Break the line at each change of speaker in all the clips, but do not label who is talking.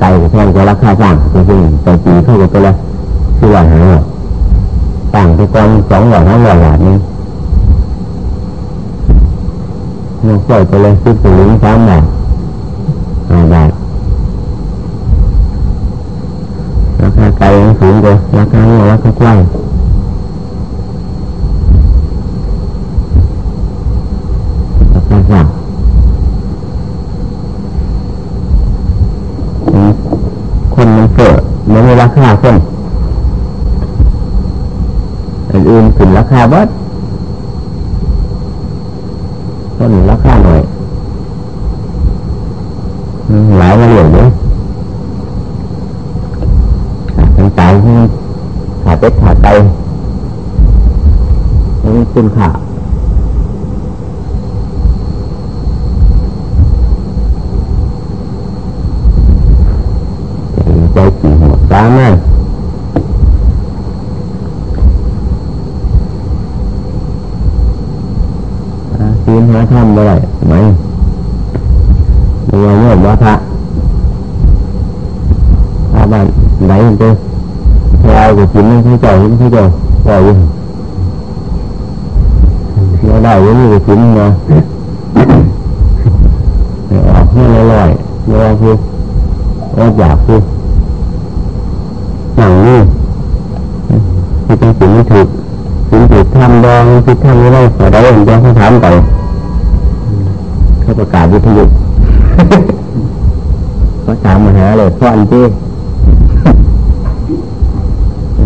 ไกลแทงกว่าราคาสร้างจริงๆแต่ปีเข้าไปเลยที่ว่าหาต่างไปกองสองหลอดห้าหลอดหลาดนี้เราปล่อยไปเลยซื้อถุงสามบาทห้าบาทราคาไก่ยังสูงกว่าราคาหัวราคากว้างราคาสร้างคนมันเกิดมันมี ราคาคนอันอื่นขึ้นราคาเบิดต้นราคาหน่อยหลายมาเหลี่ยเลยขาดทั้งใจขาดเป็ดขาดไตนี่คุณค่าใจขี่หัวตามาก คืนหาทำอะไรไหมเมื่อเมื่อว่าพระพระบ้านไหน มันจะเราก็กินไม่ใช่เจ้าไม่ใช่เจ้าปล่อยู่เราได้ยังไมีก็กินมาออกให้ลอยๆลอยคือออกอยากคือหนังนี่ที่เป็นสิ่งที่ถูกสิ่งที่ทำดองที่ทำไม่ได้ขอได้ผมจะให้ถามไปเขาประกาศวิทยุก็ถามมาหาเลยพ่ออันที่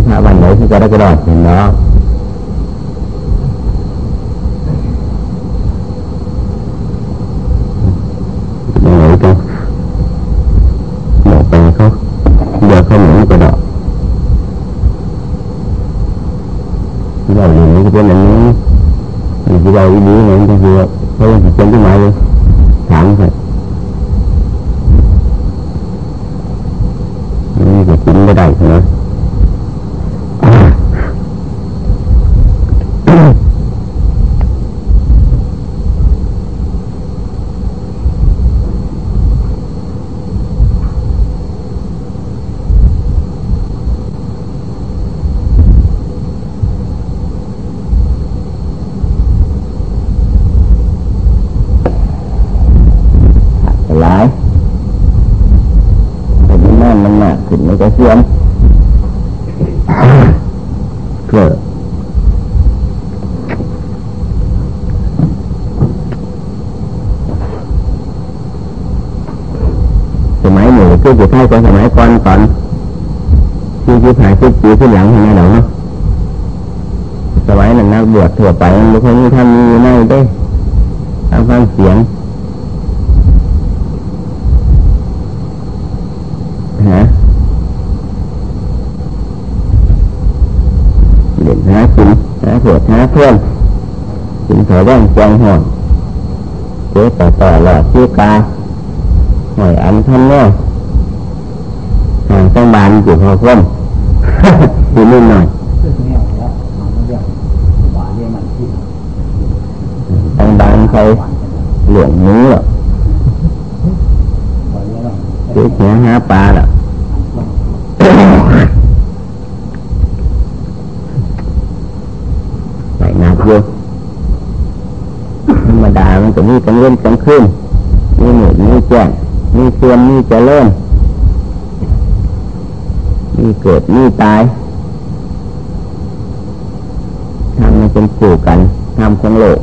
ถ้าวันไหนที่จะได้กระโดดเห็นเนาะยังไงกันบอกไปเขาเดี๋ยวเขาเหมือนกระโดด เราเรียนนี้ก็เป็นอันนี้อันที่เราอีนี้เนี่ยก็คือเขาจะเป็นที่ไหนเลยถามไปนี่ก็กินไม่ได้นะหลายแต่ที่นั่นมัน หนักขึ้นมันก็เสื่อมกิดสมัยหนูคืออยู่ไทยกว่าสมัยก่อนก่อนที่ที่ผ่านสิบปีขึ้นหลังทำไงหรอเนาะสมัยนั้นนักบวชทั่วไปมันไม่ค่อยมีทำมีไม่ได้ทำฟังเสียง ฮะเด่นหาคุณ หาเผือกหาเพื่อนกินเถอแดงแจงห่อนเจ๊ต่อต่อหลอดชื่อกาหอยอันท่านเนาะห่างต้องบานอยู่พอคนดูนิดหน่อยต้องบานเขาเหลืองนื้อเจ๊เสียหาปลาล่ะใส่หนัก อยู่ธรรมดามันก็มีกลางเล่นกลางคืนมีหนุนมีแจ้งมีเสื่อมมีเจริญมีเกิดมีตายทำมันเป็นคู่กันทำของโลก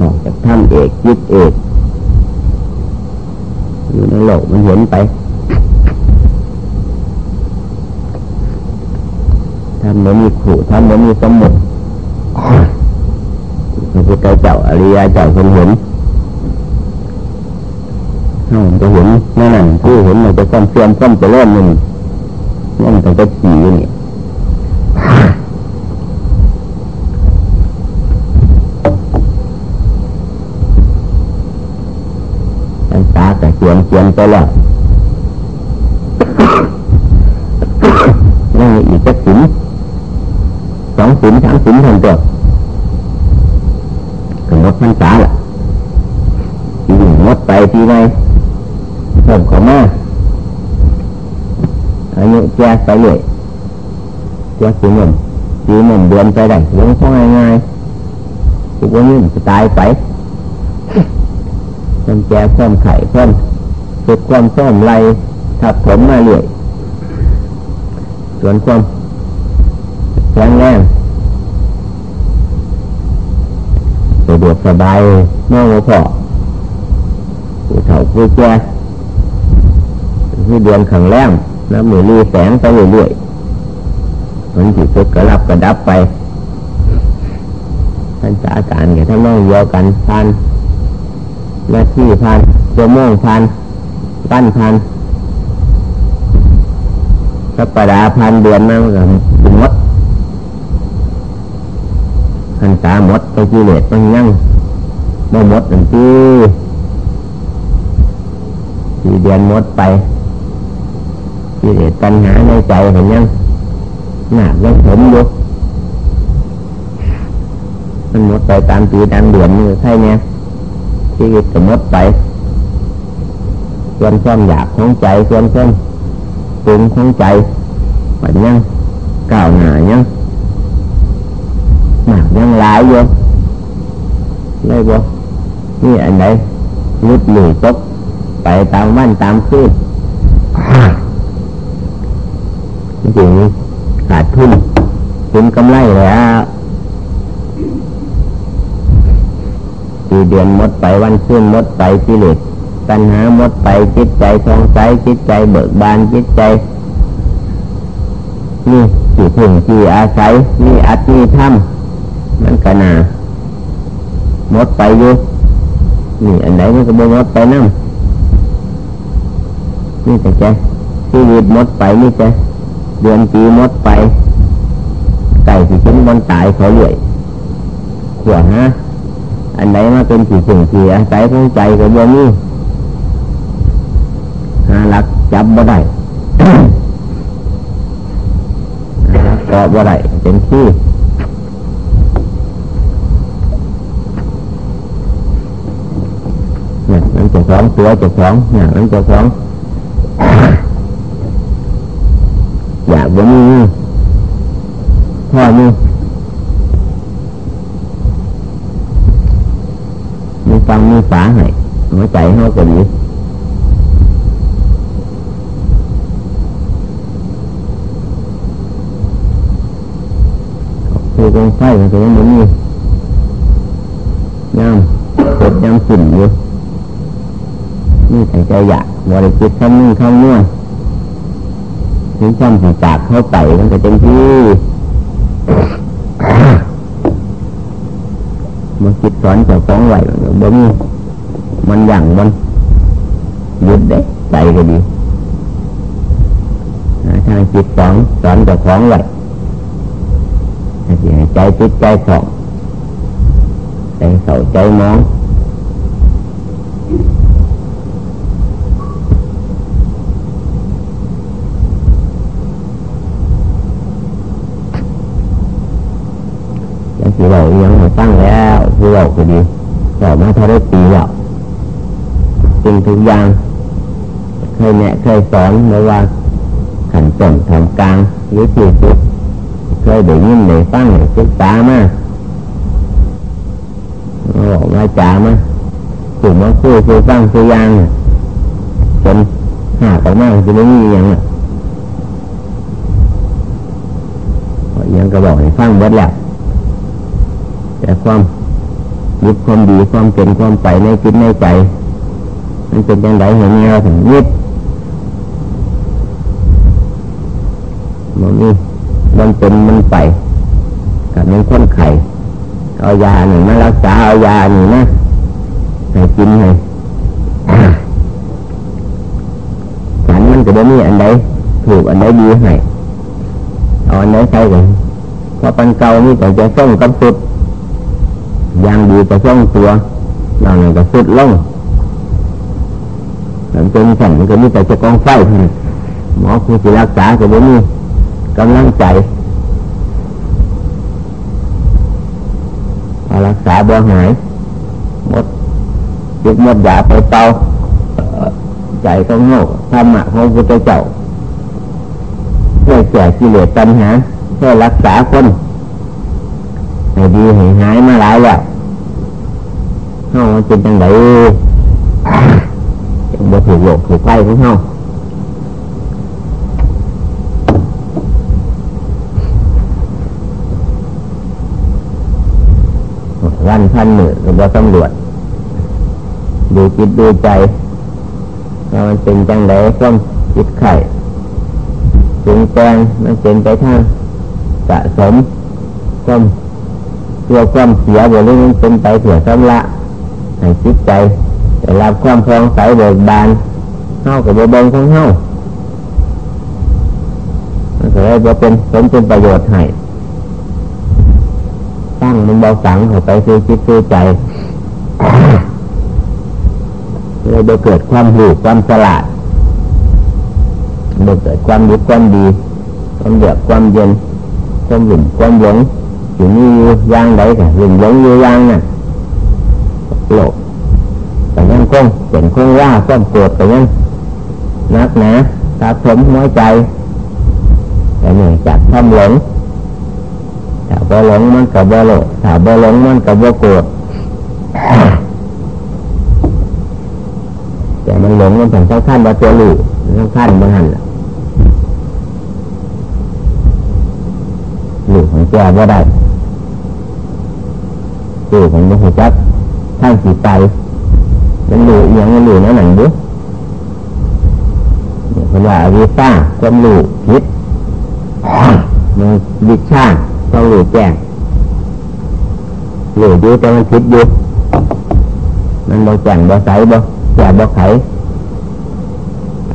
ออกจากทำเอกยึดเอกอยู่ในโลกมันเห็นไปทำเหมือนมีขู่ทำเหมือนมีสมมุติ พระพุทธเจ้าอริยเจ้าคนเห็นเราจะเห็นนั่นนั่นผู้เห็นมันจะความเสื่อมความเจริญหนึ่งนั่นต้องไปขี่นี่ตาแต่เสียงเสียงไปแล้วยังมีอีกจะสินสองสินสามสินเท่างนตัว ถึงงดพรรษาละทีนี้งดไปทีไรเพิ่มเข้ามาอายุแก่ไปเรื่อยแก่สีหนุ่มสีหนุ่มเดือนไปได้ลงท้องง่ายๆทุกวันนี้จะตายไปมันแก่เพิ่มไข่เพิ่มสุดความส้มไรทับผมมาเรื่อยส่วนความแข็งแรงสะ ดวกสบายมองว่าพอผู้เฒ่าผู้แก่ที่เดือนขังแรงน้ำมือรีแสงไปเรื่อยๆมันจิตกระลับกระดับไปท่านสาการกับท่านน้องเดียวกันพันหน้าที่พันชั่วงพันปั้นพันสัปดาห์พันเดือนนั่นก็เป็น มดพันตามดไปกิเลสมันยั่งบ่หมดหนึ่งที่สี่เดือนหมดไปกิเลสปัญหาในใจเห็นยังหนักยังผมอยู่มันหมดไปตามปีตามเดือนนี่ใช่เนี่ยชีวิตก็มดไป ส่วนความอยากของใจ ส่วนความปรุงของใจมันยังก้าวหน้ายัง ยังหลายอยู่เลยบ่นี่อันไหนลุดหลุยตกไปตามวันตามคืนจริงขาดทุนทุนกำไรแล้วสี่เดือนหมดไปวันคืนหมดไปกิเลสปัญหาหมดไปจิตใจทองใสจิตใจเบิกบานจิตใจนี่สี่พึ่งสี่อาศัยนี่อัดนี่ทำมั มันก็นาหมดไปอยู่นี่อันไหนมันก็บ่หมดไปนั่งนี่แต่แกชีวิตหมดไปนี่แต่เดือนปีหมดไปไก่สิชิ้นบนตายเขาเลื่อยขวดฮะอันไหนมาเป็นสีสิ่งสี่อาศัยของใจกับโยมีหาหลักจับบ่ได้กเกาะบ่ได้เป็นที่เนี่ยนั่ นจะสองตัวจะสองเนี่ยนั่นจะสองอยากบ่มีพ่อมีมีฟังมีฝาให้หัวใจเขาก็ดีคือกองไฟมันก็ยังบ่มีย่ำกดย่ำสิ่นอยู่ นี่แต่ใจอยากบริจิตคำนึงคำนวณถึงช่ำสีจากเข้าไปมันก็เต็มที่มันคิดสอนเจ้าของไหวบ่มีมันหยั่งมันหยุดเด็ใจก็ดีทางจิตสอนสอนเจ้าของไหวใจจิตใจของใจเศร้าใจมอง ผู้เรายังมาตั้งแล้วผู้เราก็ดีเรามาทาได้ปีแล้วจริงทุกอย่างเคยแนะเคยสอนไม่ว่าขันต้นทำกลางหรือที่สุดเคยได้ยินได้ฟังได้ศึกษามาบอกว่าจ๋ามาถึงมาคุยคุยฟังคุยยังจนหาออมาจะไม่มีอย่างอะยังก็บอกให้ฟังเบิดแล้ว แต่ความยึดความดีความเป็นความไปในจิตในใจมันเป็นยังไงเห็นแนวถึงยึดมันนี่มันเป็นมันไปกับมันค้นไข่เอายาหนึ่งมารักษาเอายาหนึ่งนะให้กินให้ฉันมันจะได้มีอันใดถูกอันใดดีให้เอาอันใดใช่กันพอปันเก่านี่ก็จะส่งกับสุด ยางดีก็ส่องตัวเราเนี่ยก็สุดลงหลังเป็นสั่งมันก็มีแต่จะกองไฟหมอผู้ที่รักษาก็บ่มีกำลังใจรักษาบ่หายหมดจุดหมดยาไปเตาใจก็โง่ธรรมะของพระเจ้าได้แก่กิเลสตัณหาเพื่อรักษาคน ให้ดีให้หายมาหลายแล้วเฮามันจังไดจังบ่ถูกโลกถูกไฟของเฮาวันพันหนึ่งหรือว่าตำรวจดูจิตดูใจว่ามันเป็นจังไดส้มจิตไข่ปรุงแต่งมันเป็นไปทางสะสมส้ม ตัวความเสียบรือมันเป็นไปเถื่อซ้ำละให้จิตใจได้รับความพองใสเบิกบานเข้ากับเบิงของเข้ามันก็เลยจะเป็นผลเป็นประโยชน์ให้ตั้งมันเบาสังเข้าไปคือจิตคือใจเลยจะเกิดความหูความฉลาดเกิดความดีความดีความเดือดความเย็นความหยุ่นความหลง อยู่นี่อยู่ยางใดแต่หยุ่นหลงอยู่ย่างน่ะโลกแต่ยังคงเป็นคงว่าความโกรธแต่ยังนักหนาตาสมน้อยใจแต่หนึ่งจากความหลงถ้าบ่หลงมันกับบ่โลภถ้าบ่หลงมันกับบ่โกรธแต่มันหลงมันถึงขั้นว่าตัวหลูขั้นมันหันหลูของแก่บ่ได้ หลูของมันหัวจักทั้งสีไตมันหลูอย่างมันหลูนั่นหนังดูเนี่ยคนว่าวิซ่าความหลูคิดมันวิชาต้องหลูแจ้งหลูอยู่แต่มันคิดอยู่มันบ่แจ้งบ่ใสบ่แก่บ่ไข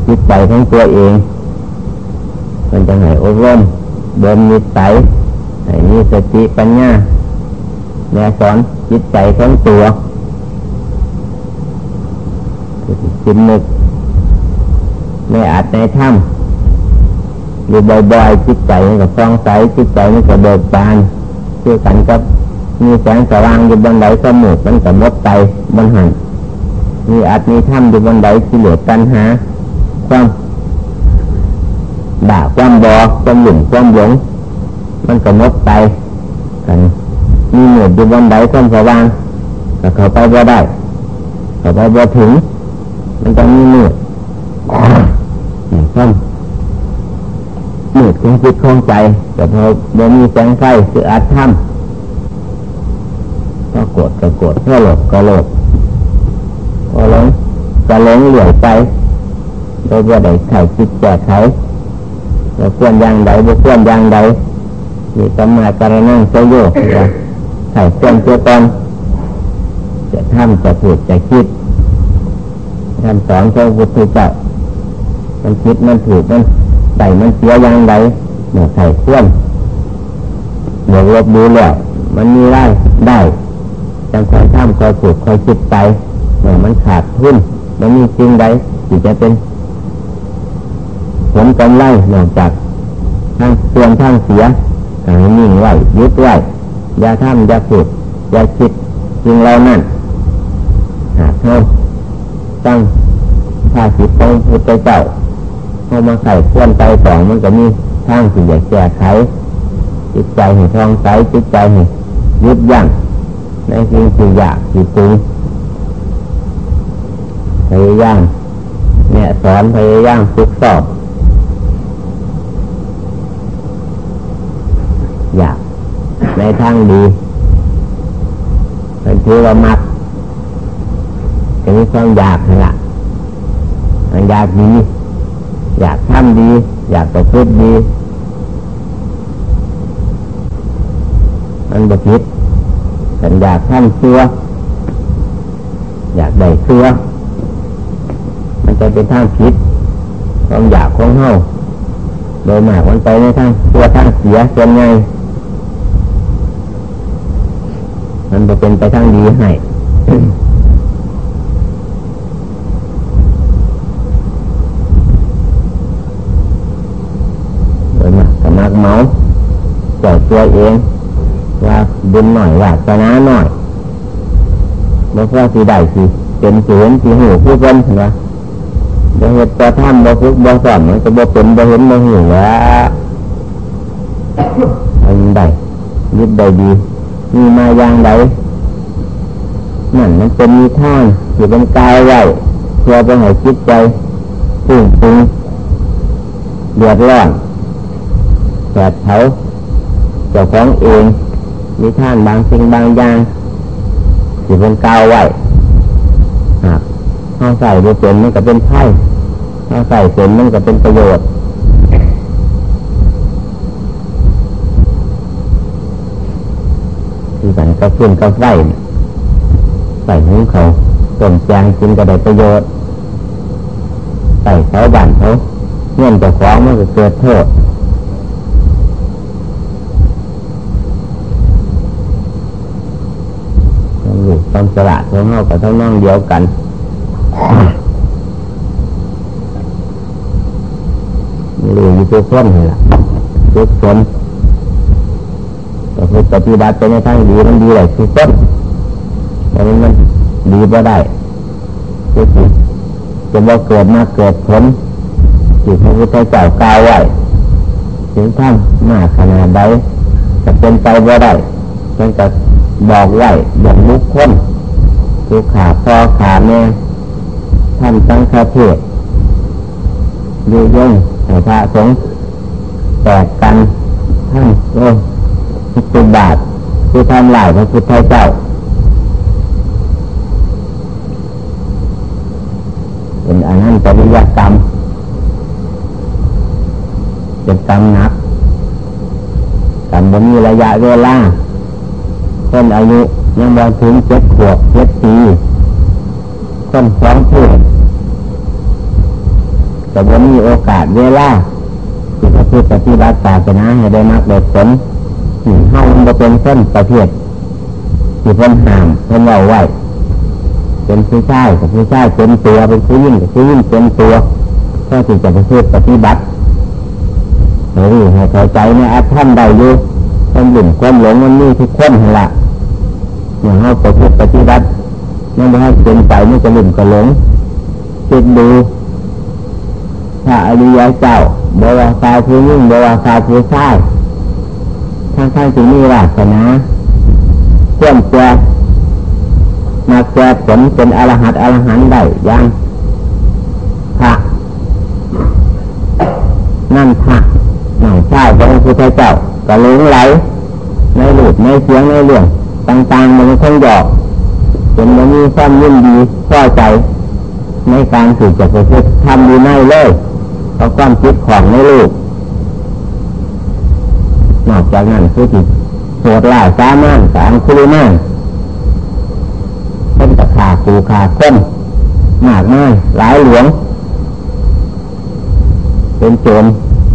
จิตใจของตัวเอง มันจะให้อบรมเดินมีใสให้มีสติปัญญา แนะสอนจิตใจของตัวจิตนึกในอาจในถ้ำอยู่บ่อยๆจิตใจมันก็ฟองใสจิตใจมันก็เบิกบานคือกันกับมีแสงสว่างอยู่บนไหลสมุดมันก็มดไตบนหันมีอาจมีถ้ำอยู่บนไหลกิเลสตัณหา ความด่าความบอความหลุ่มความหลงมันก็มดไปกัน มีเหนืออยู่บนใดความสว่างแต่เขาไปบ่ได้ เขาไปบ่ถึง มันต้องมีเหนืออย่างเช่นเหนือของจิตของใจแต่พอเมื่มีแสงไฟคืออัดถ้ำก็กรธก็กรธก็โลภก็โลภก็หลงก็หลงเหลี่ยไปโดยว่าได้ไขจิตแก้ไขเราควรอย่างใดบ่ควรอย่างใดมีสมาการนั่งโซโยก ไข่ควรเจ้าตนจะทำจะพูดจะคิดคำสอนของพุทธเจ้ามันคิดมันถูกมันใส่มันเสียอย่างใดเมื่อไข่ควรเมื่อลบดูแล้วมันมีได้ได้จังคอยทำคอยพูดคอยคิดไปเมื่อมันขาดทุนมันมีจริงใดที่จะเป็นผลกำไรนอกจากทั้งส่วนทั้งเสียให้นิ่งไว้ยึดไว้ อย่าทำอย่าพูดอย่าคิดจริงเรานั่นหากเขาตั้งถ้าจิตของพุทธเจ้าเข้ามาใส่ควนไปสองมันก็มีทางสิ่งใหญ่แก้ไขจิตใจให้ทองใสจิตใจให้ยึดยั่งในสิ่งที่อยากที่ปรุงพยายามเนี่ยสอนพยายามฝึกสอบอยาก ในทางดีเป็นที่เรามักจะมีความอยากนั่นแหละอยากดี อยากทำดี อยากประพฤติดี มันบคิดแต่อยากทำเสื้ออยากได้เสื้อมันจะเป็นทางผิดความอยากของเฮาโดยมากมันไปในทางตัวทางเสียส่วนใหญ่ มันจะเป็นไปทางดีให้โดยมากกับมากเมาเจ้าตัวเอง ว่าบุญหน่อยว่าสนาหน่อยแล้วก็สีได้สิเป็นเสียนสีหูผู้เป็นเห็นไหมบ่เหตุบ่ทำบ่ฝึกบ่สอนมันจะบ่เป็นบ่เห็นบ่หูว่าอันใดยึดใดดี มีมาอย่างใดนั่นมันเป็นมีท่านที่เป็นกายไว้เพื่อไปให้จิตใจปุ่งปุงเดือดร้อนแผดเผาเจ้าของเองมีท่านบางสิ่งบางอย่างที่เป็นกาวไว้ห้าใส่เป็นมันก็เป็นไพ่ข้าใส่เป็นมันก็เป็นประโยชน์ ที่สันก็ขึ้นก็ไฟใส่หุ้งเขาต้นแจงกินก็ได้ประโยชน์ใส่เขาบั่นเขาเงื่อนจะคล้องมันก็เกิดโทษความรู้ความฉลาดของเราก็ต้องนั่งเดียวกันไม่รู้อยู่ตัวคนเลยล่ะทุกคน แต่คือปฏิบัติไปในทางดีมันดีเลยทุกคนแต่มันมันดีก็ได้คือจะว่าเกิดมาเกิดผลที่พระพุทธเจ้ากล่าวไว้ถึงท่านมากขนาดใดจะเป็นไปบ่ได้มันจะบอกไว้อย่างลุกคนทุกขาพ่อขาแม่ท่านตั้งคาเทศยูยงให้พระสงฆ์แตกกันท่านโอ้ พุทบาทคือทำลายพระพุทธเจ้าเป็นอันนั้นปริยกรรมเป็นกรรมนักกรรมบ่มีระยะเวลาคนอายุยังบ่ถึงเจ็ดขวบเจ็ดปีคนสองเพศแต่บ่มีโอกาสเวลาที่จะพูดปฏิบัติศาสนาให้ได้มากได้ผล เฮามันเป็นต้นประเภทที่เพิ่นห้ามเพิ่นเอาไว้ เป็นผู้ชายกับผู้ชายเป็นตัวเป็นผู้ยิ่งกับผู้ยิ่งเป็นตัวก็ถึงจะไปพูดปฏิบัติเฮ้ยให้เข้าใจในอัตท่านใดอยู่ความหลุ่มความหลงมันมีทุกคนละอย่างเราไปพูดปฏิบัตินั่นไม่ให้เป็นไปไม่จะหลุ่มก็หลงคิดดูถ้าอริยเจ้าบวาคาผู้ยิ่งบวาคาผู้ชาย ทั้งทั้งที่มีวาสนาเพื่อนแจมาแก่ผลเป็นอรหัตอรหันได้ยังพระนั่นพระหนังชายพระพุทธเจ้าก็หลงไหลในหลุดในเสียงในเรื่องต่างๆมันคงหยอกจนมันมีความยินดีพอใจในการสืบจะไปพทำดีในเลยเพราะความคิดของในลูก จากนั้นคือจิตโหดร้ายสามานสามคุรุมานเป็นตะขาคูขาค้นมากมายหลายหลวง เป็นโจร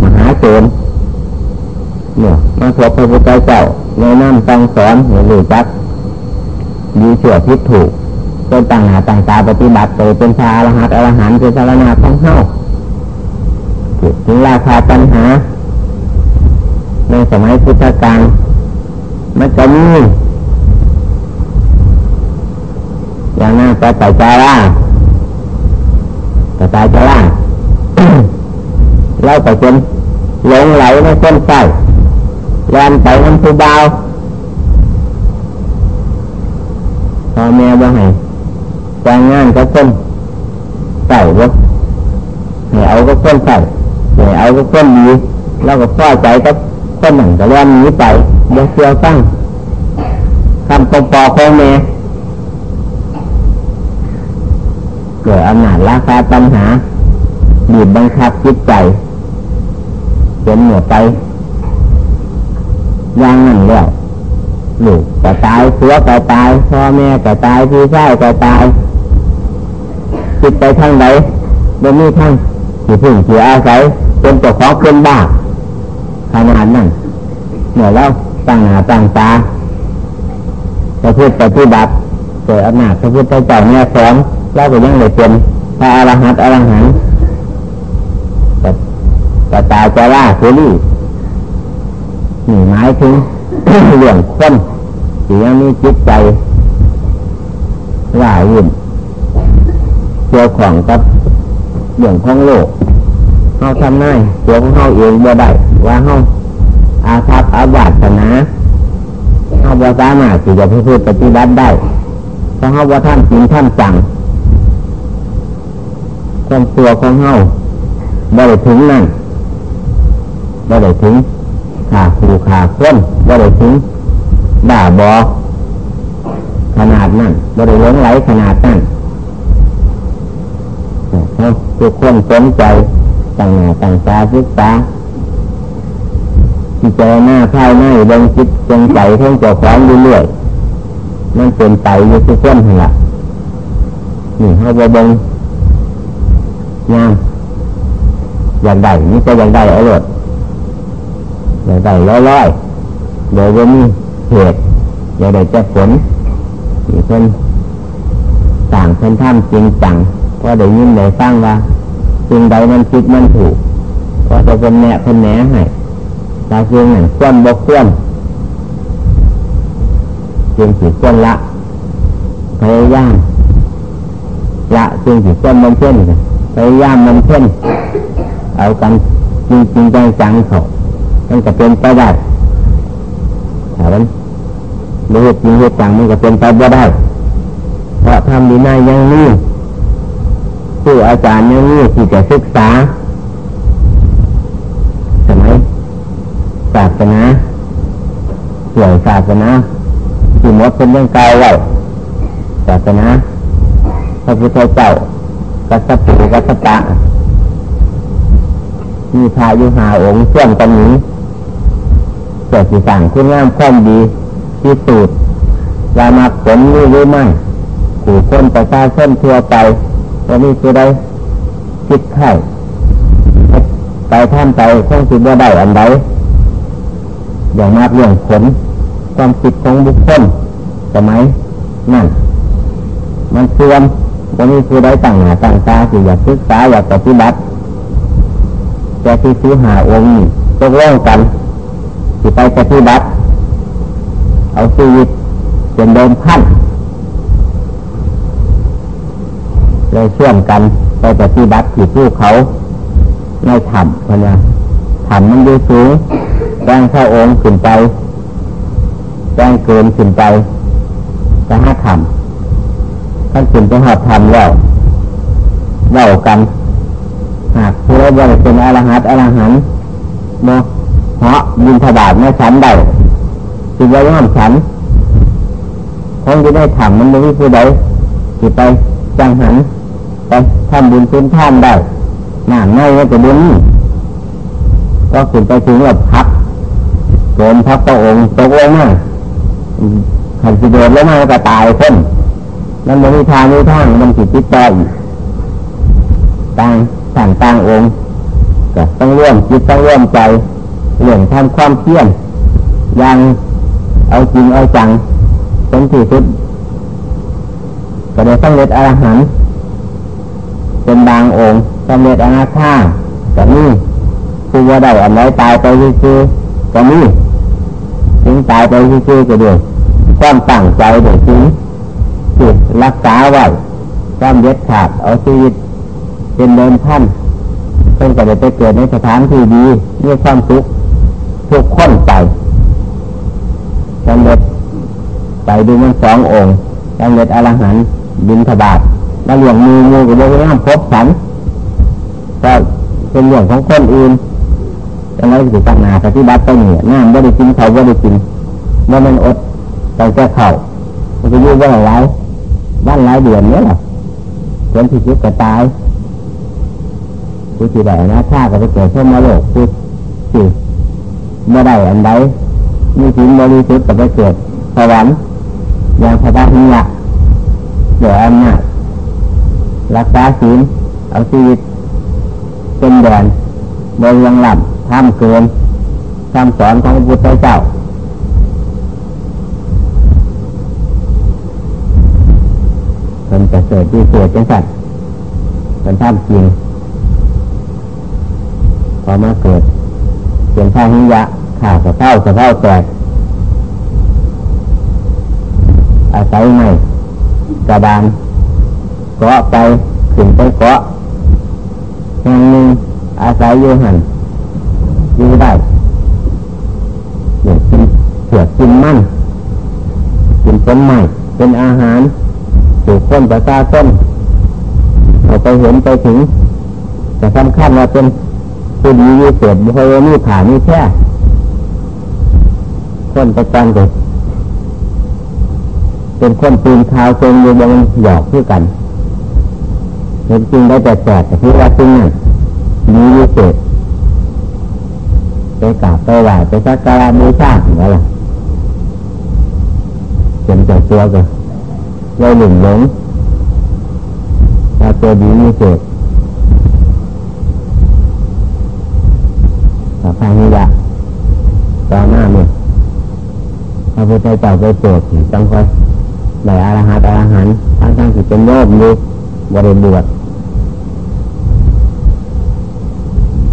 มหาโจรเนี่ยมาพบพระพุทธเจ้าในน้ำตังสอนหรือจักดีเชื่อพิษถูกเป็นต่างหาต่างตาปฏิบัติไปเป็นชาอรหัตอรหันเป็นชาลนาของเฮ้าถึงราคาปัญหา ในสมัยพุทธกาลมันจะมีอย่างนั้นแต่ไต่จาราแต่ตายจาราเราไปจนหลงไหลในคนใส่แลนไปน้ำผู้เบาพอแม่ว่าให้แต่งงานกับคนใส่บ่ให้เอากับคนใส่ให้เอากับคนดีแล้วก็พอใจกับ คนหนึ่งก็แล่นหนีไปเดี๋ยวเสียวตั้งคำกปอของแม่เกิดอำนาจราคาปัญหาบีบบังคับจิตใจจนเหนือไปย่างนั่นแล้วลูกก็ตายผัวก็ตายพ่อแม่ก็ตายพี่ชายก็ตายจิตไปทางไหนบนนี้ทางที่พึ่งที่อาศัยเป็นตัวของเป็นบ้า ขนาดนั้นเมื่อแล้วตั้งหน้าตั้งตาประพฤติปฏิบัติเกิดอำนาจพระพุทธเจ้าเนี่ยสอนแล้วก็ยังเลยเป็นพระอรหันต์อรหันต์แต่ตายจะล่าเสรีนี่หมายถึงเรื่องคนที่ยังมีจิตใจว่าวุ่นเกี่ยวของกับเรื่องของโลกเขาทำได้ตัวของเขาเองบ่ได้ ว่าเขาอาภัพอาวาสนาเขาบ่สามารถที่จะพูดปฏิบัติได้เพราะเขาบ่ท่านจริงท่านจังความตัวของเขาบ่ได้ถึงนั่นบ่ได้ถึงขาผูขาค้นบ่ได้ถึงด่าบอขนาดนั้นบ่ได้หลงไหลขนาดนั้นทุกคนสนใจต่างหน้าต่างตาศึกษา ที่เจหน้าภายในดวงจิตดวงใจท่องเจ้าของเรื่อยๆนั่นเป็นไปอยู่ทุกคนหันละนี่ให้บเบงงามอยากได้นี่ก็อยากได้เอาหลดอยากได้ร้อยๆโดยว่ามีเหตุอยากได้จะผลนี่เพิ่นต่างเพิ่นทำจริงจังพอได้ยินได้ฟังว่าสิ่งใดมันคิดมันถูกก็จะเป็นแหนเป็นแหนให้ ตาเสียงหนึ่งควนบกควนเสียงสีควนละพยายามละเสียงสีควนมันเช่นพยายามมันเช่นเอากันจริงจริงจังจังเขามันจะเป็นไปได้ถามันไม่เหตุจริงเหตุจังมันก็เป็นไปไม่ได้ เพราะทำดีนายยังนี้ผู้อาจารย์ยังนี้ที่จะศึกษาสมัยศา สนาเกี่ยวศาสนาที่มดเป็นเรื่องกายไว้ศาสนาพระพุทธเจ้ากัสปุกัสปะมีพายุหาองค์เชื่อมกันนี้เกิดสิสั่งคุณงามความดีที่สุดวามาผลนี้หรือไม่ผู้คนประชาชนทั่วไปวันนี้คือได้คิดไข่ไปท่านไปคงคิดว่าได้อันใด อย่างมากเรื่องผล ความคิดของบุคคลสมัยนั่นมันเสื่อมวันนี้คือได้ตั้งหน้าตั้งตาสิอยากศึกษาอยากปฏิบัติแต่ที่ซื้อหาองค์ตกลงกันที่ไปปฏิบัติ เอาชีวิตเป็นเดิมพันเลยเชื่อมกันไปปฏิบัติที่ผู้เขาในธรรมพนะธรรมมันดูสูง แจ้งพระองค์ขึ้นไปแจ้งเกินขึ้นไปจะห้าธรรมท่านขึ้นไปหาธรรมแล้วเล่ากัน หากผู้ใดว่าเป็นอรหัตอรหันต์โมเหาะบินถบาทไม่ฉันได้จิตวิญญาณฉันคงจะได้ถามมันไม่มีผู้ใดจิตไปจังหันไปทำบุญคุณท่านได้หน้าง่ายก็จะบุญก็ขึ้นไปถึงแบบพัก โดนพักพระองค์ตกลงมาขันสิโดนแล้วมาก็ตายคนนั่นมันมีทางมีทางมันจิตติดต่อต่างต่างต่างองค์ก็ต้องร่วมจิตต้องร่วมใจเรื่องทำความเพียรยังเอาจริงเอาจังเป็นที่สุดก็ได้สำเร็จอรหันต์เป็นบางองค์สำเร็จอนาคาแต่นี่คือว่าได้อันไหนตายไปคือก็มี ตายไปคือก็ด้วยความตั้งใจเด็กถึงจิตรักษาไว้ความเด็ดขาดเอาชีวิตเป็นเดินท่านเพิ่งจะได้ไปเกิดในสถานที่ดีมีความสุขทุกคนไปสำเร็จไปดูมันสององค์สำเร็จอรหันต์บินทบาทมาเลี้ยงมือมือกับโลกน้พบสันก็เป็นเรื่องของคนอื่น ยังไงสิตั้งนาปฏิบัติไปเนี่ยน้ำไม่ได้กินเขาไม่ได้กินเมื่อมันอดไปแก้เข่ามันจะยุ่ว่าอะไรบ้านหลายเดือนเนี้ยหรอจนที่สุดก็ตายคือที่ไหนนะถ้าก็ไปเกิดเพิ่มมาโลกคือสิเมื่อใดอันใดมีสิ่งบริสุทธิ์ก็ไปเกิดสวรรค์อย่างพระบาหิยะเดี๋ยวอำนาจรักษาศีลเอาชีวิตเป็นแดนโดยยังหลับ ทำเกินคำสอนของพระพุทธเจ้า เป็นจะเกิดที่เกิดเป็นสัตว์เป็นท่ามจริงพอมาเกิดเป็นข้าหิยะข่าวสะเท่าสะเท่าแตกอาศัยไม่กระดานเกาะไปถึงไปเกาะแห่งหนึ่งอาศัยอยู่หัน อยู่ได้ดกินเสียกินมั่นกินต้นใหม่เป็นอาหารสู่คนประชาชนเราไปเห็นไปถึง แต่สำคัญว่าเป็นผู้ดีเศษบุคคลนี้ผ่านี่แค่คนประจันเด็กเป็นคนปีนขาวเชิงอยู่บนหยอกพื่อกันเห็นจริงได้แต่แปดแต่ที่ว่าจริงนั่นดีเศษไป กราบไปไหว้ไปสักการะบูชาอย่างไรล่ะเป็นใจตัวกันเลยหลงหลงถ้าตัวดีวิเศษถ้าพังนี่ละตอนหน้าเนี่ยพระพุทธเจ้าไปโปรดจังคอยได้อรหัตอรหันทั้งทั้งที่เป็นโยมอยู่บริบวช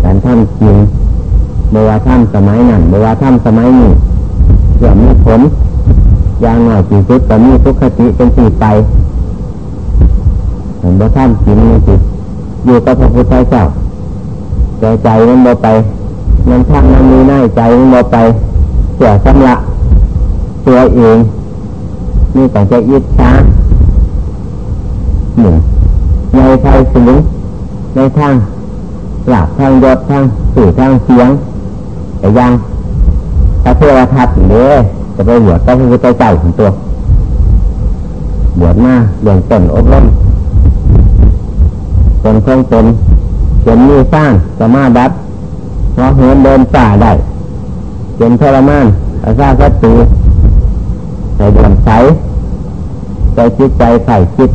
การทำจริง เมื่อว่าทำสมัยนั้นเมื่อว่าทำสมัยนี้เสื่อมมีผลอย่างหน่อยจีสุดก็มีทุกขติเป็นสี่ไปเห็นว่าทำจริงมันจิตอยู่กับพระพุทธเจ้าใจใจมันบ่ไปมันทางมันมีหน้าใจมันบ่ไปเสียสำละตัวเองนี่แต่จะยึดช้าหนึ่งในไทยสูงในทางหลับทางยศทางสื่อทางเสียง แต่ยังพระเทวทัตเนี่ยจะไปบวชก็คือใจใจของตัว บวชมาเรียนต้นอบรมตนคงตนจนมีสร้างสมาดับเพราะเหินเดินป่าได้เป็นทรมานอาซาสัตตูใส่เดือนใสใจคิดใจใส่คิด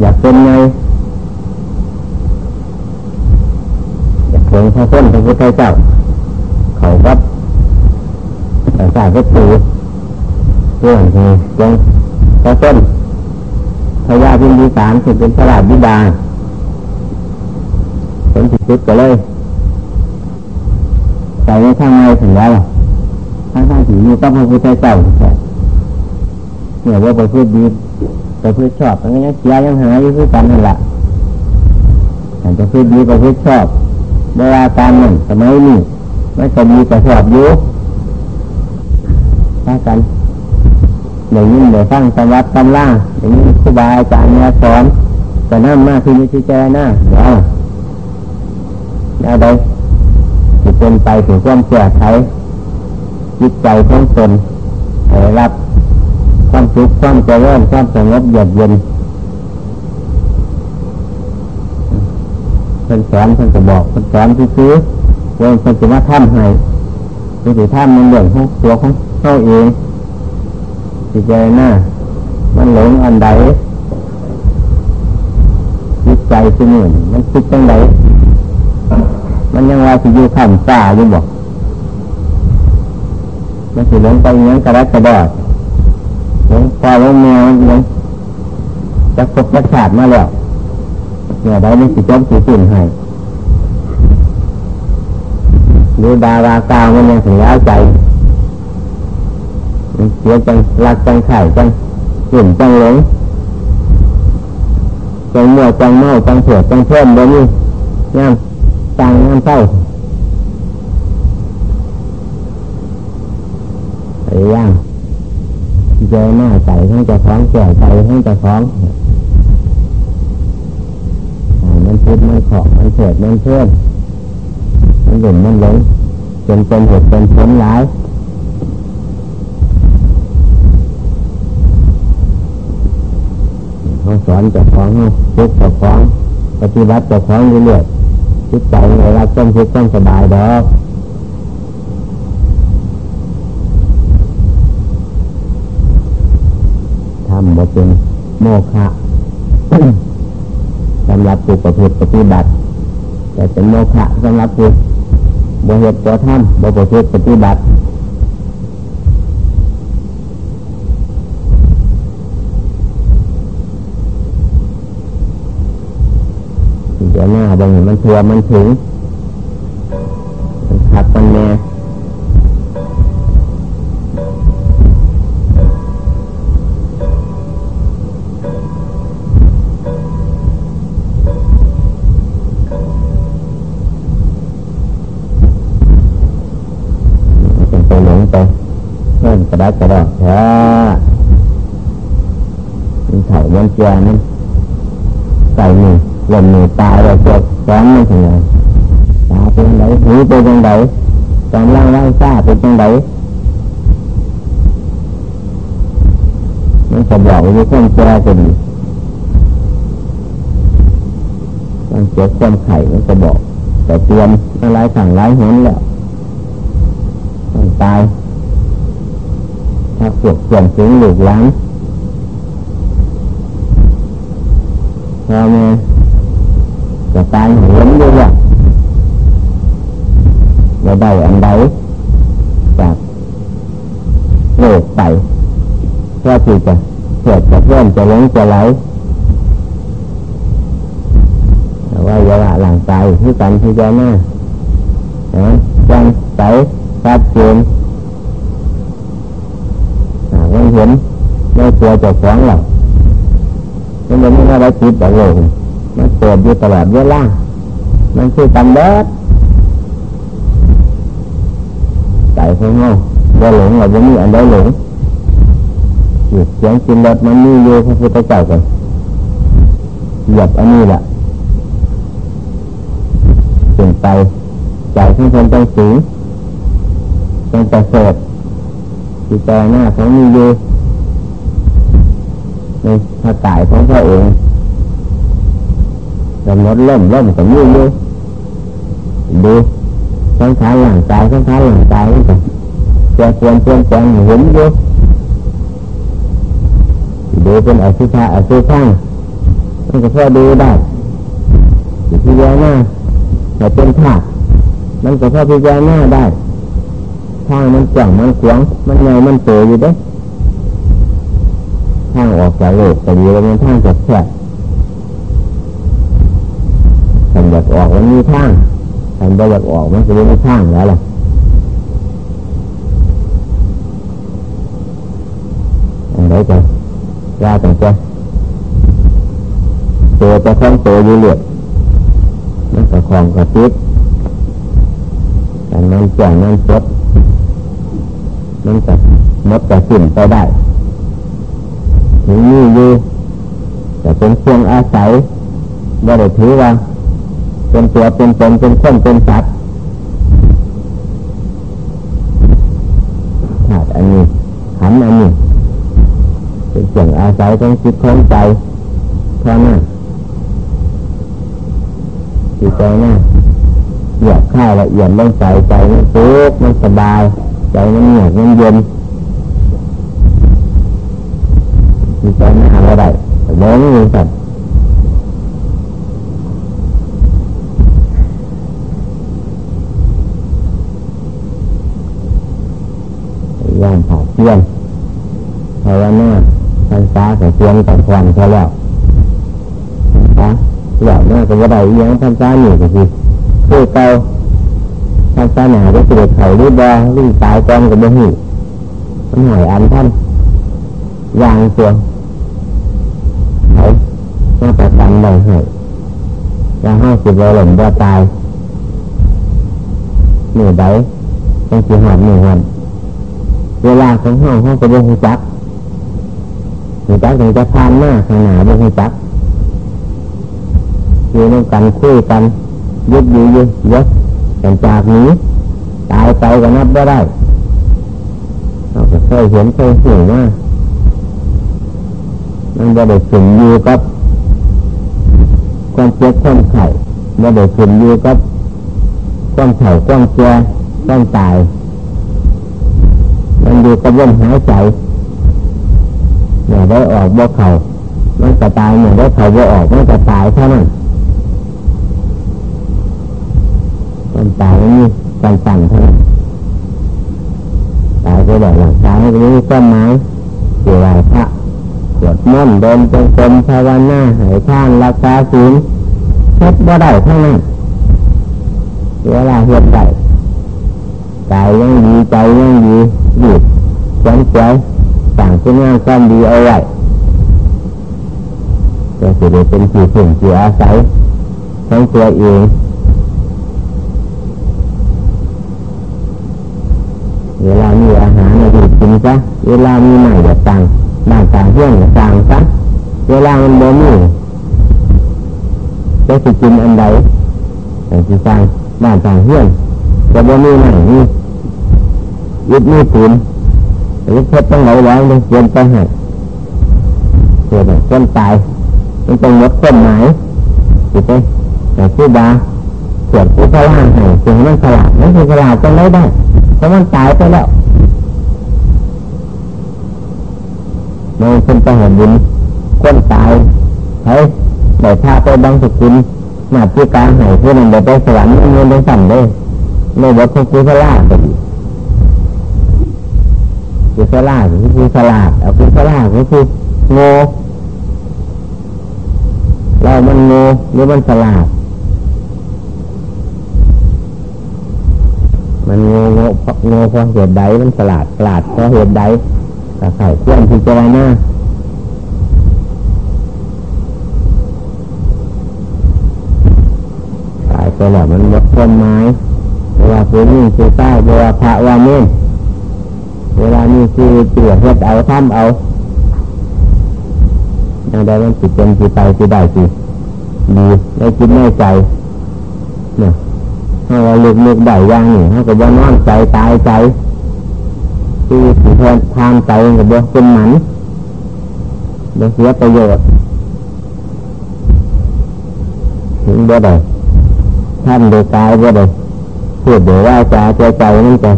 อยากเป็นไงอยากเป็นพระพุทธเจ้า เขาวัดแต่สายก็ตูเรื่องที่ลงพระต้นพระยาพิมพิสารถึงเป็นพระราชบิดาเป็นที่สุดก็เลยใส่ในข้างในถึงแล้วทั้งทั้งที่มีก็พระพุทธเจ้าเนี่ยว่าไปพูดดีไปพูดชอบมันก็ยังเสียยังหายอยู่คือกันนั่นแหละแต่จะพูดดีไปพูดชอบเวลาการนั่นสมัยนี้ ไม่ก็มีแต่ชอบอยู่ถ้ากันเดี๋ยวยิ่งเดี๋ยวสร้างตำรับตำล่าเดี๋ยวนี้ครูบาอาจารย์มาสอนแต่นั่นมากคือมีที่เจหน้าเดี๋ยวเอาใดจะเป็นไปถึงความแก่ไขจิตใจของตนให้รับความสุขความเจริญความสงบเยือกเย็นเพิ่นสอนเพิ่นก็บอกเพิ่นสอนซื้อ เรื่องเพิ่นจะมาทำให้เพิ่นจะทำมันเรื่องของตัวของเขาเองจิตใจหน้ามันหลงอันใดจิตใจสมื่นมันคิดจังไดมันยังว่าสิอยู่ข้ามฟ้าอยู่บอกมันสิหลงไปยังกระดักกระดอดหลงพ่อหลงแมวหลงจะครบประชาติมาแล้วเนี่ยได้ไม่สิจมสิสิ้นให้ ดูดารากาวมันยังถึงแล้วใจมันเสียจังรักจังไข่จังหุ่นจังหลงจังมัวจังเมาจังเผือจังเพิ่มเดี๋ยวนี้งามตังงามเต้าไอ้ย่างเจอหน้าใจให้งจะท้องแก่ใจให้งจะท้องมันพุดมันขอบมันเถิดมันเพื่อน มันหลุ่มมันหลงจนเป็นเหตุเป็นผลร้ายเขาสอนจะท้องทุกจะท้องปฏิบัติจะท้องเรื่อยๆจิตใจในรักจนทุกข์จนสบายดอกทำบ่เป็นโมฆะสำหรับผู้ประพฤติปฏิบัติ แต่เป็นโมฆะสำหรับผู้ บ่เหตุบ่ทำบ่ประพฤติปฏิบัติเดี๋ยวหน้าบางมันทัวมันถึงมันขัดมันแน่ เป็นไปหลงไปเลื่อนไประดักกระดอกแท้มันเถ่ามันเจียมันใส่หนึ่งล่นหนึ่งตาเลยเจ็บแสนมันถึงไงตาเป็นไงหูเป็นยังไงกำลังร่างซ่าเป็นยังไงมันจะบอกว่าคนแก่ก็ดีต้องเจ็บความไข่มันจะบอก แต่เตรียมอะไรสั่งไรเห็นแล้วตาย ถ้าเกิดเปลี่ยนถึงหลุดล้างพอมาจะตายเห็นด้วยว่าเราได้อันใดจากโลกไปเพื่อที่จะเกิดจะเริ่มจะล้งจะไหลแต่ว่าเวลาหลังใจที่กันที่เจหน้าจังใสชัดเจนหากมัน เห็นไม่กลัวเจะฟ้องหรอกมันไม่ได้ได้จิตแบบโลกมันเปิดอยู่ตลอดเวลามันคือตันเด็ดใจของเราได้หลงเราจะมีอันใดหลงอยู่เสียงกินรถมันมีอยู่พระพุทธเจ้ากันเหยียบอันนี้แหละเปลี่ยนไปใจของคนต้องสูงต้องประเสริ ฐจิตใจหน้าของมีอยู่ในพระกายของพระองค์กำหนดล่มล่มกับมีอยู่ดูสังขารหลังกายสังขารหลังกายนี่กันจะควรเปลี่ยนแปลงเห็นอยู่ดูเป็นอสุภะอสุภะมันก็พอดูได้ที่เยอะหน้าแต่เป็นธาตุมันก็พอพิจารณาได้ ทางมันจ่องมันขวางมันไงมันเตอยู่เด้ทางออกจากโลกแต่ดีแล้วมันทางจะแคบถ้าอยากออกมันมีทางถ้าไม่อยากออกมันจะไม่มีทางแล้วล่ะอันไหนจะยาตั้งแต่ตัวจะคล้องตัวอยู่เลือดมันก็คลองกระติดแต่มันแจ่งมันสด มันจะมดจะสิ้นไปได้ถึงนี่อยู่แต่เป็นเครื่องอาศัยว่าได้ถือว่า เป็นตัวเป็นตนเป็นคนเป็นสัตว์ขาดอันนี้หันอันนี้เป็นเครื่องอาศัยของจิตของใจเท่านั้นจิตใจน่ะเหยียบข้าวละเอียดลงใจใจมันสุขมันสบาย ใจมันเงียบมันเย็นจิตใจหน่ะหาอะไรเล้งอยู่สัตว์ย่างผ่าเทียนภาวนาทางฟ้ากับเทียนกับควันเขาแล้วนะแล้วน่าจะว่าได้ยังทำซาหนึ่ก็คือผู้เก่า ทำซาหนาก็เกิดไข่รีบบอรีบตายกองกับบ่หูมันหายอันท่านยางตัวไข่น่าจะตันได้ให้ยาห้าสิบโลหล่นบ่ตายเหนึ่งใดต้องสีหอดเหนึ่งวันเวลาของห้องห้องจะบ่หูจักหูจักถึงจะพานหน้าข้างหน้าบ่หูจักอยู่ร่วมกันคุยกันยึดอยู่ยึดยศ แต่จากนี้ตายไปก็นับไม่ได้เราก็เคยเห็นเคยเห็นว่ามันจะได้ขึ้นอยู่กับความเจ็บความไข่ไม่ได้ขึ้นอยู่กับความไข่ความเจ็บความตาย มันอยู่กับลมหายใจเนี่ยได้ออกบ่เข่ามันจะตายเนี่ยได้เข่าบ่ออกมันจะตายเท่านั้น มันตายนี่สั่นๆเท่านั้นตายไปแบบหลังตายนี้ต้นไม้เกี่ยวกับพระสวดมนต์เดินจงกรมภาวนาหายท่านรักษาศีลเฮ็ดบ่ได้เท่านั้นเวลาเฮ็ดได้กายยังดีใจยังดีดีแข็งใจสั่างคุณงานความดีเอาไว้จะจะได้เป็นที่พึ่งที่อาศัยของตัวเอง เวลามีอาหารเราดื่กินซะเวลามีใหม่อย่าตังบ้านต่างเพื่อนอย่าตังซะเวลามันโมมีจะสิกินอันใดแต่สิตังบ้านต่างเพื่อนจะโมมีไหนนี่ยึดมีปืนยึดเพชรต้องไหลแล้วเลยเย็นไปให้เกิดต้นตายมันเป็นลดต้นไม้ถูกไหมแต่ชื่อบาเกิดผู้พลาดให้ถึงมันสลาดนั่นคืสลาดจะไม่ได้ เพราะมันตายไปแล้วมันเป็นไปเห็นบุญคนตายใช้ได้พาไปบังสกุลหน้าที่การให้เพื่อนได้ไปสวรรค์เงินได้สั่งได้ในบทของกุศลาก็ดีกุศลาคือกุศลาเอากุศลาก็คือโง่เรามันโง่หรือมันฉลาด มันโง่โง่โง่เพราะเหตุใดมันฉลาดฉลาดเพราะเหตุใดก็เข้าควรพิจารณาตายไปแล้วมันหมดต้นไม้เวลาผู้นี้คือใต้เวลาพระว่าเมนเวลานี้คือเตือเฮ็ดเอาท่ำเอาอย่างใดมันจิตเป็นจิตไปจิตได้สิดีได้จิตได้ใจเนี่ย ถ้าเราลึกลึกได้ย่างนี่ถ้าก็ว่านอนใจตายใจที่สิเพิ่นทานใจกับบ่เป็นหมันบ่เสียประโยชน์ถึงบ่ได้ท่านโดยกายบ่ได้พูดโดยว่าจาใจใจนั่นจะ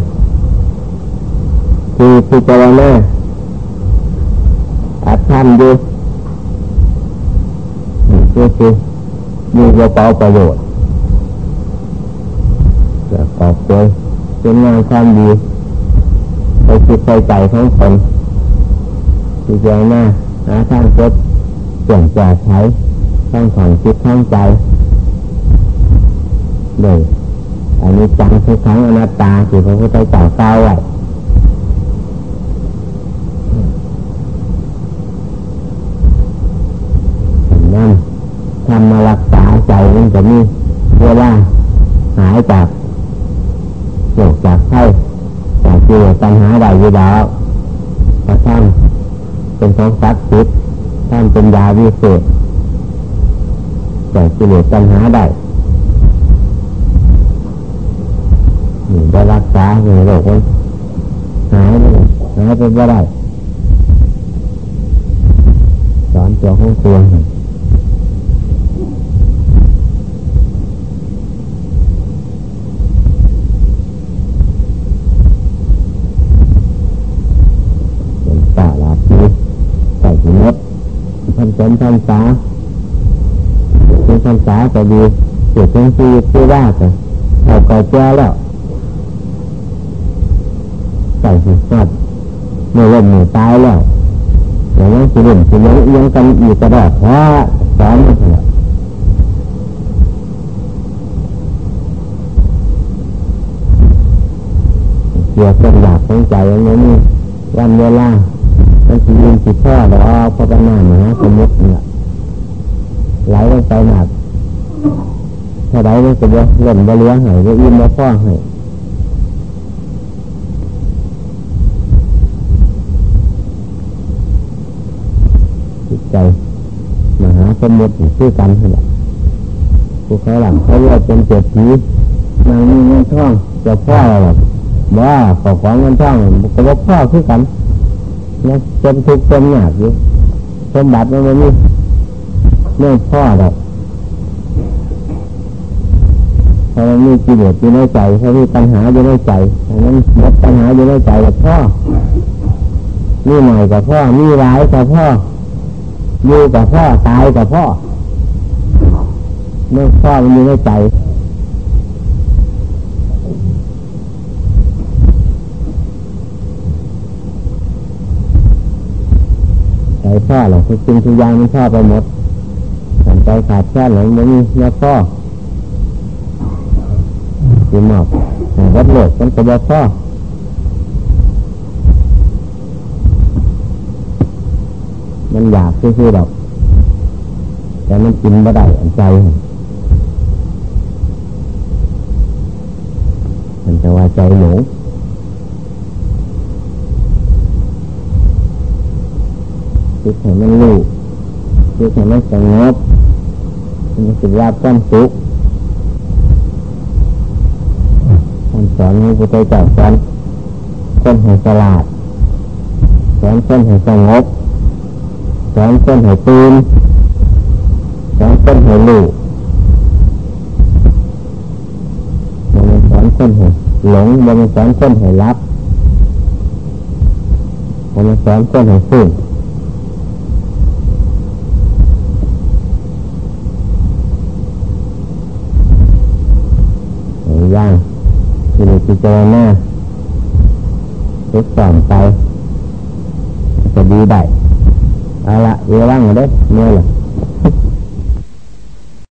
คือพิจารณาอัดท่านดูคือคือมีกระเป๋าประโยชน์ จะกอบโดยเป็นงานความดีไปคิดใส่ใจของคนพิจารณาหาทางพบเปลี่ยนแปลใช้ทั้งของคิดทั้งใจเลยอันนี้จังทุกครั้งอนัตตาที่พระพุทธเจ้าเล่าไว้นั่นทำมารักษาใจมันจะมีเวลาหายจาก โรคจากไข้จากเกี่ยวปัญหาใดอยู่แล้วพระท่านเป็นของศักดิ์สิทธิ์ท่านเป็นยาวิเศษแต่กิเลสปัญหาได้นี่ได้รักษาในโรคนหายไปหายไปไม่ได้สอนตัวของตัวเป็นป่าลาปีใส่หินดพัน สมพันษาเป็นพันษาก็ดีเกิดเป็นชีวิตที่ว่าแต่เอาก่อแจ้แล้วใส่หินดเมื่อลมเมื่อตายแล้วเดี๋ยวยังสิเล่นสิเลี้ยงเอียงกันอยู่กระดาษเพราะสอนมันเถอะเกี่ยวกับอยากของใจอย่างนี้วันเวลา มันสิยืนสิพ่อดอกพระปนามหาสมุทรเนี่ยไหลลงไปหนักถ้าไหลมันจะบ่หล่นบ่เลี้ยงให้บ่อิ่มบ่พ่อให้จิตใจมหาสมุทรชื่อกันนี่แหละผู้เขาหลังเขาเรียกเป็นเจ็ดผีนางนี่เงินท่องจะพ่ออะไรหรอกว่าขอของเงินท่องก็บอกพ่อคือกัน นะจนทุกข์จนหนักอยู่สมบัติมันไม่มีเรื่องพ่อหรอกเพราะมันมีกิเลสอยู่ในใจเพราะมีปัญหาอยู่ในใจดังนั้นลดปัญหาอยู่ในใจกับพ่อมีใหม่กับพ่อมีร้ายกับพ่ออยู่กับพ่อตายกับพ่อเรื่องพ่อมันอยู่ในใจ ใจพ่อหรอกทุกสิ่งทุกอย่างมันพ่อไปหมดหันใจขาดแค่หลงมันมีเนื้อพ่อคือหมอบวัดโลกมันก็บอกพ่อมันอยากซื่อๆหรอก แต่มันกินไม่ได้อันใจมันจะว่าใจหนู คิดให้มันรู้ฝึกให้มันสงบมันสิรับความสุขท่านสอนให้ผู้ใจจับสอนคนให้ฉลาดสอนคนให้สงบสอนคนให้ตื่นสอนคนให้รู้มันสอนคนให้หลงมันสอนคนให้รับมันสอนคนให้ฟุ้งย่างที่นี่ พิจารณาทุกส่อนไปจะดีได้เอาละเวลางเด้เมื่อไหร่